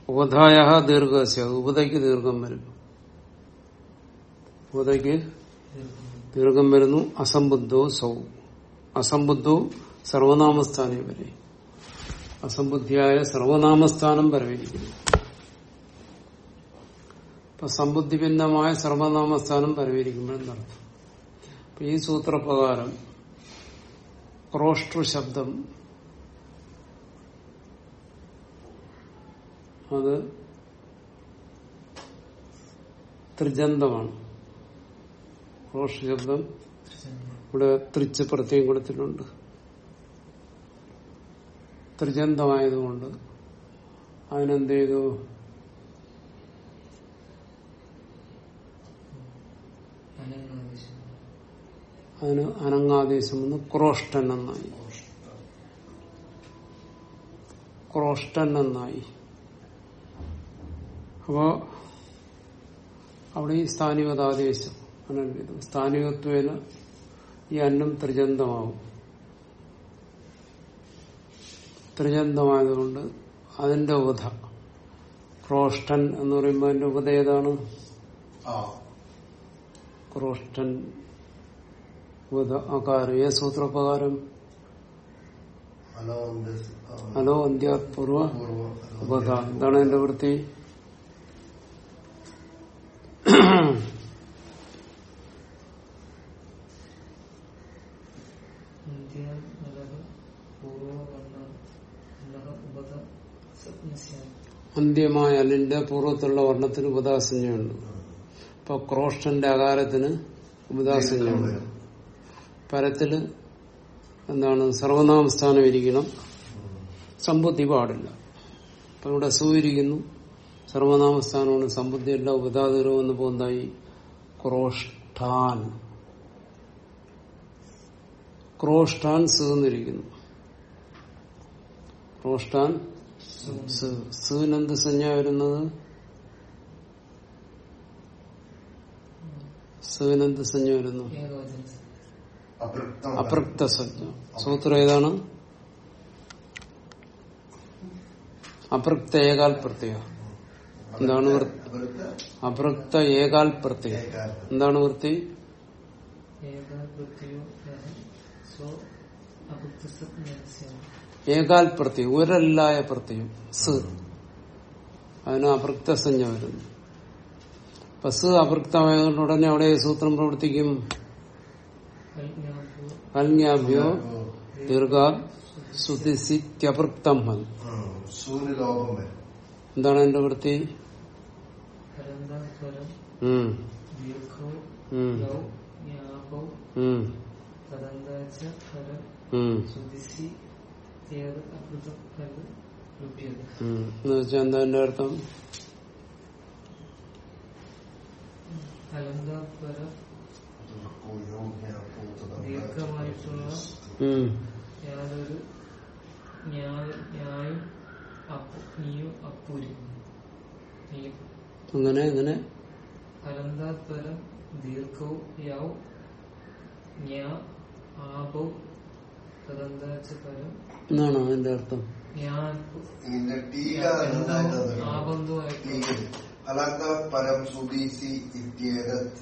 ഉപധായ ദീർഘസ്യ ഉപതയ്ക്ക് ദീർഘം വരും ഉപതയ്ക്ക് ദീർഘം വരുന്നു. അസംബുദ്ധോ സൗ. അസംബുദ്ധോ സർവനാമസ്ഥാനം വരെ അസംബുദ്ധിയായ സർവനാമസ്ഥാനം വരവിരിക്കുന്നു അപ്പൊ സമ്പുദ്ധിഭിന്നമായ സർവനാമസ്ഥാനം പരവിരിക്കുമ്പോഴെന്നർത്ഥം അപ്പൊ ഈ സൂത്രപ്രകാരം ക്രോഷ്ടൃ ശബ്ദം അത് ത്രിജന്തമാണ്. ക്രോഷ്ട ശബ്ദം ഇവിടെ ത്രിച്ച് പ്രത്യേകം കൊടുത്തിട്ടുണ്ട്. ത്രിജന്തമായതുകൊണ്ട് അതിനെന്ത് ചെയ്തു അതിന് അനങ്ങാദേശം വന്ന് ക്രോഷ്ടൻ എന്നായി ക്രോഷ്ടൻ എന്നായി അപ്പോ അവിടെ ഈ സ്ഥാനികതാദേശം അങ്ങനെ സ്ഥാനികത്വേന ഈ അന്നം ത്രിജന്തമാവും. ത്രിജന്തമായതുകൊണ്ട് അതിന്റെ ഉപധ ക്രോഷ്ടൻ എന്ന് പറയുമ്പോൾ അതിന്റെ ഉപധ ഏതാണ്? ക്രോഷ്ടൻ അകാരം. ഏ സൂത്രപ്രകാരം ഹലോ അന്ത്യപൂർവ. ഉപധ എന്താണ് എന്റെ വൃത്തി. അന്ത്യമായ അല്ലിന്റെ പൂർവത്തിലുള്ള വർണത്തിന് ഉപദാസഞ്ജയുണ്ട് ഇപ്പൊ ക്രോഷ്ടന്റെ അകാരത്തിന് ഉപദാസഞ്ജയുണ്ട് പരത്തിൽ എന്താണ്? സർവനാമ സ്ഥാനം ഇരിക്കണം. സമ്പുദ്ധി പാടില്ല. അപ്പൊ ഇവിടെ സൂയിരിക്കുന്നു സർവനാമസ്ഥാനമാണ് സമ്പുദ്ധിയല്ല ഉപദാതരോ എന്ന് പോകുന്നതായി ക്രോഷ്ടാൻ ക്രോഷ്ടാൻ സീന്നിരിക്കുന്നു ക്രോഷ്ടാൻ സീനെന്ത് സംജ്ഞ വരുന്നത്? സുവിനെന്ത് സംജ്ഞ വരുന്നു? അപൃക്തം. സംജ്ഞ സൂത്രം ഏതാണ്? അപൃക്ത ഏകാൽ പ്രത്യേക എന്താണ് അപൃക്ത അപൃക്ത ഏകാൽ പ്രത്യേക എന്താണ് വൃത്തി? ഏകാൽ പ്രത്യയം ഒരല്ലായ പ്രത്യം സ്. അതിന് അപൃക്തസഞ്ജ വരുന്നു. അപ്പൊ സ് അപൃക്തമായതുകൊണ്ട് ഉടനെ അവിടെ സൂത്രം പ്രവർത്തിക്കും. കൽജ്ഞാഭ്യോ ദീർഘാ സുതിസിത്യപൃക്തം എന്താണ് എന്റെ വൃത്തി? ഉം, ഉം, ഉം. എന്ന് വെച്ചാൽ എന്താ എന്റെ അർത്ഥം? യാതൊരു ന്യായ- നീയും അങ്ങനെ അങ്ങനെ? അനന്താത്പരം ദീർഘവും യാവും എന്നാണോ അതിന്റെ അർത്ഥം. അലങ്ക പരം സുദീസി ഇത്യേതത്.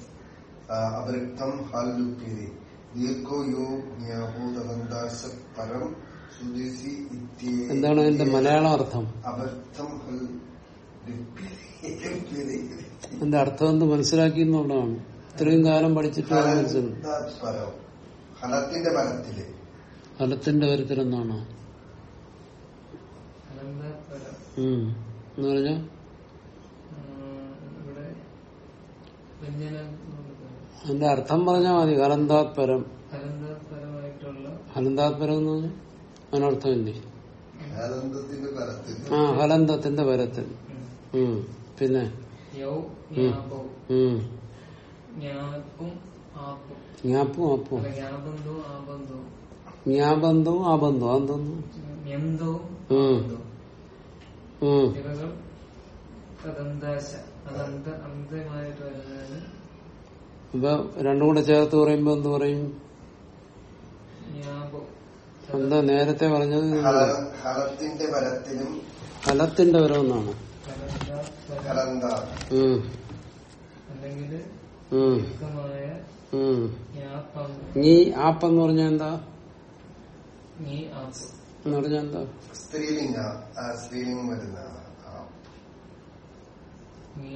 ദീർഘോ യോ പരം സുദേശി ഇത്യേ എന്താണ് അതിന്റെ മലയാളം അർത്ഥം? അബദ്ധം. അതിന്റെ അർത്ഥം എന്ത് മനസ്സിലാക്കി എന്നുള്ളതാണ് ഇത്രയും കാലം പഠിച്ചിട്ടുള്ള മനസ്സിലാവും ഹലത്തിന്റെ പരത്തിൽ. ഫലത്തിന്റെ കാര്യത്തിലെന്നാണോ എന്താണ്? ഉം. എന്ന് പറഞ്ഞാ. അതിന്റെ അർത്ഥം പറഞ്ഞാൽ മതി. ഹലന്താത്പരം ഫലന്താത്പരം ഹലന്താത്പരം എന്ന് പറഞ്ഞാൽ അതിനർത്ഥമില്ലേ ആ ഹലന്തത്തിന്റെ പരത്തിൽ. പിന്നെ? ഉം. ഞാപ്പും ആപ്പും ജ്ഞാബന്ധവും ആബന്ധവും അതെന്തോന്നു? അപ്പൊ രണ്ടും കൂടെ ചേർത്ത് പറയുമ്പോ എന്ത് പറയും? എന്താ നേരത്തെ പറഞ്ഞത്? ഹല- ഹലത്തിന്റെ പരത്തിലും ഫലത്തിന്റെ പരമെന്നാണ് അല്ലെങ്കിൽ ആപ്പെന്ന് പറഞ്ഞാൽ എന്താ? എന്ന് പറഞ്ഞാൽ എന്താ? സ്ത്രീലിംഗ ആ, സ്ത്രീലിംഗം വരുന്ന. നീ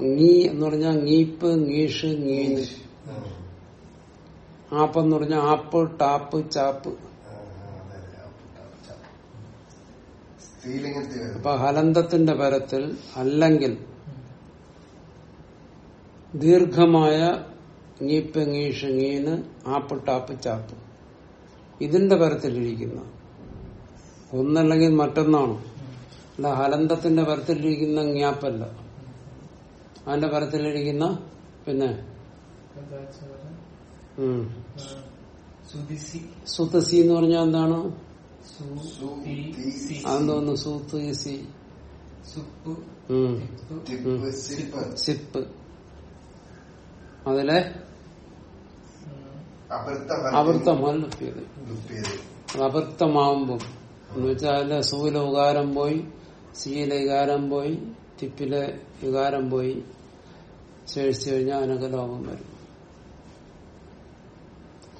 ആപ്പ് എന്ന് പറഞ്ഞാൽ ngീപ്പ് ngീഷ് ngീന് ആപ്പെന്ന് പറഞ്ഞാൽ ആപ്പ് ടാപ്പ് ചാപ്പ്. അപ്പൊ ഹലന്തത്തിന്റെ പരത്തിൽ അല്ലെങ്കിൽ ദീർഘമായ ngീപ്പ് ngീഷ് ngീന് ആപ്പ് ടാപ്പ് ചാപ്പ്. ഇതിന്റെ പരത്തിലിരിക്കുന്ന ഒന്നല്ലെങ്കിൽ മറ്റൊന്നാണ്. അല്ല ഹലന്തത്തിന്റെ പരത്തിലിരിക്കുന്ന ജ്ഞാപ്പല്ല. അതിന്റെ പരത്തിലിരിക്കുന്ന പിന്നെ. സുതസി. എന്ന് പറഞ്ഞാൽ എന്താണ്? അതെന്തോന്നു സു, തി തി, സി സൂത്ത് സി സുപ്പ്. ഉം. തിപ്പ്. തിപ്പ്. സിപ്പ്. സിപ്പ്. അതിലെ ഉം, ലുപ്യത അത് അവൃത്തമാവുമ്പം എന്ന് വെച്ചാൽ അതിലെ സൂല ഉകാരം പോയി സീയിലെ ഇകാരം പോയി തിപ്പിലെ വികാരം പോയി ശേഷിച്ചു കഴിഞ്ഞാൽ അതിനൊക്കെ ലോകം വരും.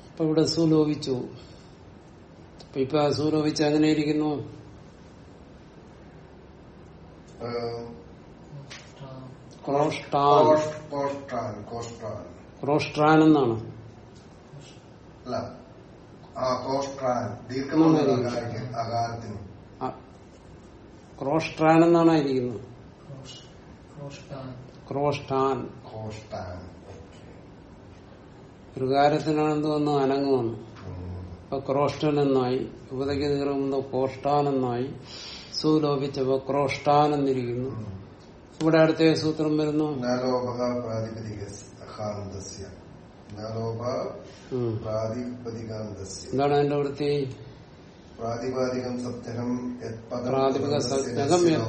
അപ്പൊ ഇവിടെ സുലോപിച്ചു അപ്പൊ ഇപ്പൊ സുലോപിച്ച് അങ്ങനെ ഇരിക്കുന്നു? ക്രോഷ്ടാൻ എന്നാണ്. അല്ല ക്രോഷ്ട്രാൻ എന്നാണ് ഇരിക്കുന്നത് ക്രോഷ്- ക്രോഷ്ടാൻ. പ്രകാരത്തിനാണ് എന്ത് വന്നു അനങ്ങ് വന്നു. അപ്പൊ ക്രോഷ്ടൻ എന്നായി ഉപതയ്ക്ക് നീറുമ്പോൾ കോഷ്ടാൻ എന്നായി സുലോപിച്ചപ്പോ ക്രോഷ്ടാൻ എന്നിരിക്കുന്നു. ഇവിടെ അടുത്ത സൂത്രം വരുന്നു? എന്താണ് അതിന്റെ വൃത്തി? പ്രാതിപതിക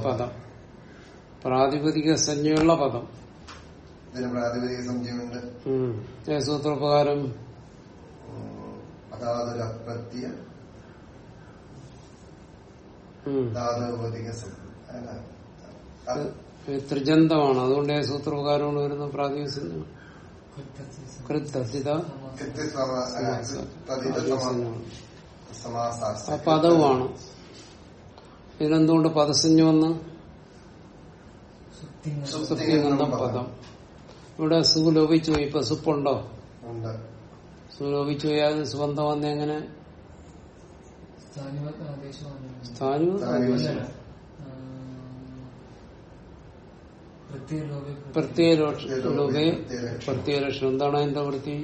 പദം പ്രാതിപതിക സഞ്ജയുള്ള പദം. ഇതിന് പ്രാതിപതിക സൂത്രപ്രകാരം ത്രിജന്തമാണ്. അതുകൊണ്ട് സൂത്രപ്രകാരമാണ് വരുന്ന പ്രാതിപതിക സഞ്ജ ആ പദവുമാണ്. ഇതിനെന്തുകൊണ്ട് പദസഞ്ജ വന്ന്? സുപ്തിഗന്ധം പദം. ഇവിടെ സുലോപിച്ചു പോയി. ഇപ്പൊ സുപ്പുണ്ടോ? ഉണ്ട്. സുലോപിച്ചു പോയാൽ സുഗന്ധം വന്ന എങ്ങനെ? സ്ഥാനിവത് പ്രത്യേക ലോകെ പ്രത്യേക ലോകെ പ്രത്യേക ലക്ഷണം എന്താണ് അതിന്റെ വൃത്തി?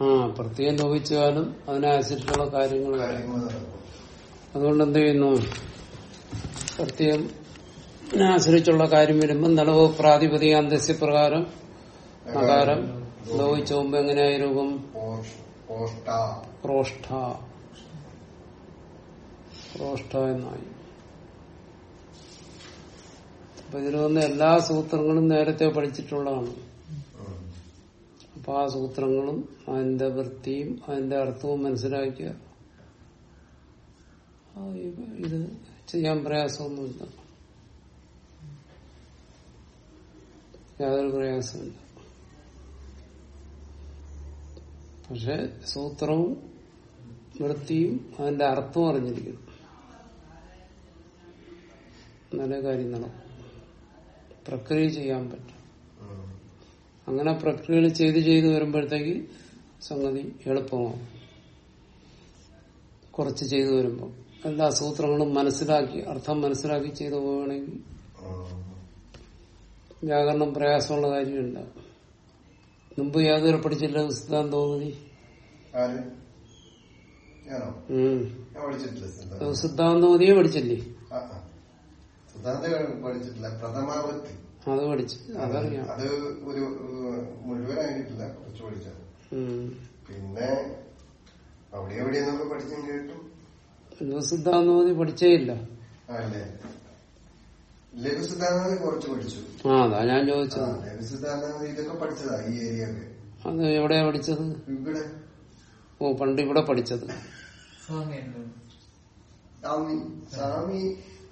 ആ പ്രത്യേകം ലോപിച്ചാലും അതിനനുസരിച്ചുള്ള കാര്യങ്ങൾ അതുകൊണ്ട് എന്ത് ചെയ്യുന്നു? പ്രത്യേകം ആശ്രയിച്ചുള്ള കാര്യം വരുമ്പോൾ നിലവ് പ്രാതിപതിക അന്തസ്യപ്രകാരം നകാരം ലോപിച്ചു മുമ്പ് എങ്ങനെയായിരിക്കും ക്രോഷ്ട എന്നായി. അപ്പൊ ഇതിൽ വന്ന എല്ലാ സൂത്രങ്ങളും നേരത്തെ പഠിച്ചിട്ടുള്ളതാണ്. അപ്പൊ ആ സൂത്രങ്ങളും അതിന്റെ വൃത്തിയും അതിന്റെ അർത്ഥവും മനസ്സിലാക്കിയ ഇത് ചെയ്യാൻ പ്രയാസമൊന്നുമില്ല. യാതൊരു പ്രയാസമില്ല പക്ഷെ സൂത്രവും വൃത്തിയും അതിന്റെ അർത്ഥവും അറിഞ്ഞിരിക്കുന്നു. നല്ല കാര്യം നടക്കും. പ്രക്രിയ ചെയ്യാൻ പറ്റും. അങ്ങനെ പ്രക്രിയകൾ ചെയ്ത് ചെയ്ത് വരുമ്പോഴത്തേക്ക് സംഗതി എളുപ്പമാവും. കുറച്ച് ചെയ്തു വരുമ്പോൾ എല്ലാ സൂത്രങ്ങളും മനസ്സിലാക്കി അർത്ഥം മനസ്സിലാക്കി ചെയ്തു പോവുകയാണെങ്കിൽ. വ്യാകരണം പ്രയാസമുള്ള കാര്യമില്ല. മുമ്പ് യാതൊരു പഠിച്ചില്ല? സിദ്ധാന്തോന്നി സിദ്ധാന്തോതിയെ പഠിച്ചില്ലേ. പഠിച്ചിട്ടില്ല. പ്രഥമാവൃത്തി. അത് പഠിച്ച് അതറിയാം. അത് ഒരു മുഴുവനായിട്ടില്ല. കുറച്ച് പഠിച്ചത് പിന്നെ അവിടെ എവിടെ നിന്നൊക്കെ പഠിച്ചും കേട്ടും. സിദ്ധാന്തോതി പഠിച്ചേ ഇല്ല. അല്ലേ കുറച്ച് പഠിച്ചു. ആ അതാ ഞാൻ ചോദിച്ചത്. ഇതൊക്കെ പഠിച്ചതാ ഈ അത് എവിടെയാ പഠിച്ചത്? ഇവിടെ. ഓ പണ്ട് ഇവിടെ പഠിച്ചത്. സ്വാമിയുണ്ട് സ്വാമി സ്വാമി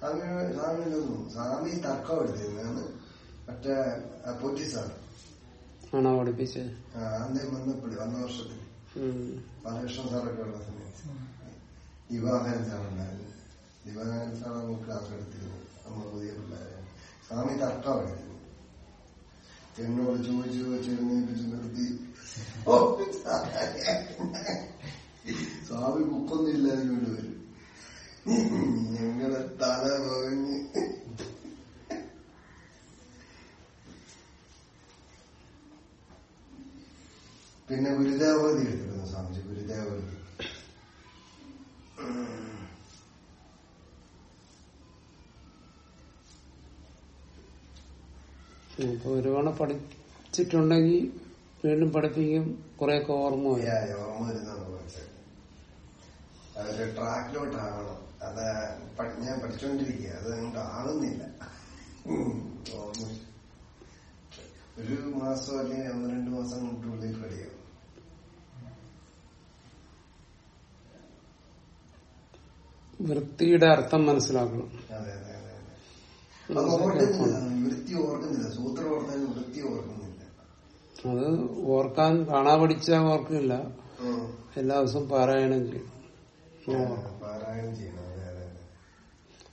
അങ്ങനെ സ്വാമിയിലൊന്നും സ്വാമി തർക്കം എടുത്തിരുന്നാണ് മറ്റേ ആ, പോറ്റി സാർ ആണോ പഠിപ്പിച്ചത് അദ്ദേഹം വന്നപ്പോഴും വന്ന വർഷത്തിൽ. ബാലകൃഷ്ണൻ സാറൊക്കെ ഉള്ള സമയത്ത്. ദിവാകരൻ സാറുണ്ടായിരുന്നു. ദിവാകരൻ സാർ നമുക്ക് ക്ലാസ് എടുത്തിരുന്നു. നമ്മൾ പുതിയ പിള്ളേരെ സ്വാമി തർക്കം എടുത്തിരുന്നു എന്നോട് ചോദിച്ചു ചോദിച്ചു എഴുന്നേപ്പിച്ച് നിർത്തി സ്വാമി ബുക്കൊന്നുമില്ല ഇങ്ങോട്ട് വരും ഞങ്ങളെ തല പറഞ്ഞ് പിന്നെ ഗുരുദേവതി എടുത്തിരുന്നു സ്വാമിജി ഗുരുദേവതി അപ്പൊ ഒരുപാട് പഠിച്ചിട്ടുണ്ടെങ്കിൽ വീണ്ടും പഠിപ്പിക്കും. കുറെയൊക്കെ ഓർമ്മ വരും. ശരിയായ ഓർമ്മ വരുന്നാണ് പഠിച്ചത് അതൊരു ട്രാക്കിലോട്ടാകണം അത് ഞാൻ പഠിച്ചുകൊണ്ടിരിക്കുക അത് അങ്ങോട്ട് ആകുന്നില്ല ഒരു മാസം അല്ലെങ്കിൽ ഒന്ന് രണ്ട് മാസം കൊണ്ടുള്ളിൽ റെഡിയാവും വൃത്തിയുടെ അർത്ഥം മനസ്സിലാക്കണം. അതെ അതെ. അതെ ഓർക്കാൻ കാണാ പഠിച്ചാൽ ഓർക്കില്ല എല്ലാ ദിവസവും പാരായണം ചെയ്യണം.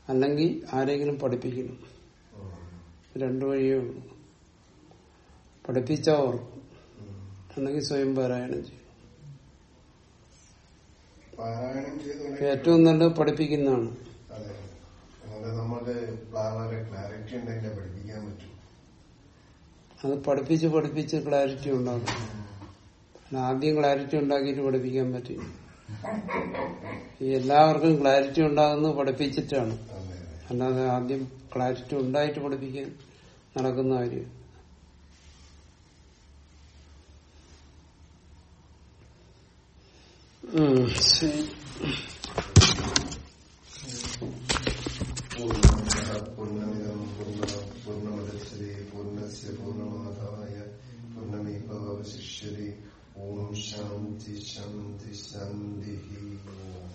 അല്ലെങ്കിൽ ആരെങ്കിലും പഠിപ്പിക്കണം. രണ്ടു വഴിയേ ഉള്ളൂ. പഠിപ്പിച്ച ഓർക്കും. അല്ലെങ്കിൽ സ്വയം പാരായണം ചെയ്യും. ഏറ്റവും നല്ലത് പഠിപ്പിക്കുന്നതാണ്. അതെ നമ്മുടെ വളരെ ക്ലാരിറ്റി ഉണ്ടെങ്കിലേ പഠിപ്പിക്കാൻ പറ്റും. അത് പഠിപ്പിച്ച് പഠിപ്പിച്ച് ക്ലാരിറ്റി ഉണ്ടാകും ആദ്യം ക്ലാരിറ്റി ഉണ്ടാക്കിയിട്ട് പഠിപ്പിക്കാൻ പറ്റും. എല്ലാവർക്കും ക്ലാരിറ്റി ഉണ്ടാകുന്നത് പഠിപ്പിച്ചിട്ടാണ്. അല്ലാതെ ആദ്യം ക്ലാരിറ്റി ഉണ്ടായിട്ട് പഠിപ്പിക്കാൻ നടക്കുന്ന കാര്യം. ഉം, ശരി. പൂർണമാതായ പൂർണമേവശിഷ്യതി ഓം ശാന്തി ശാന്തി ശാന്തി ഓം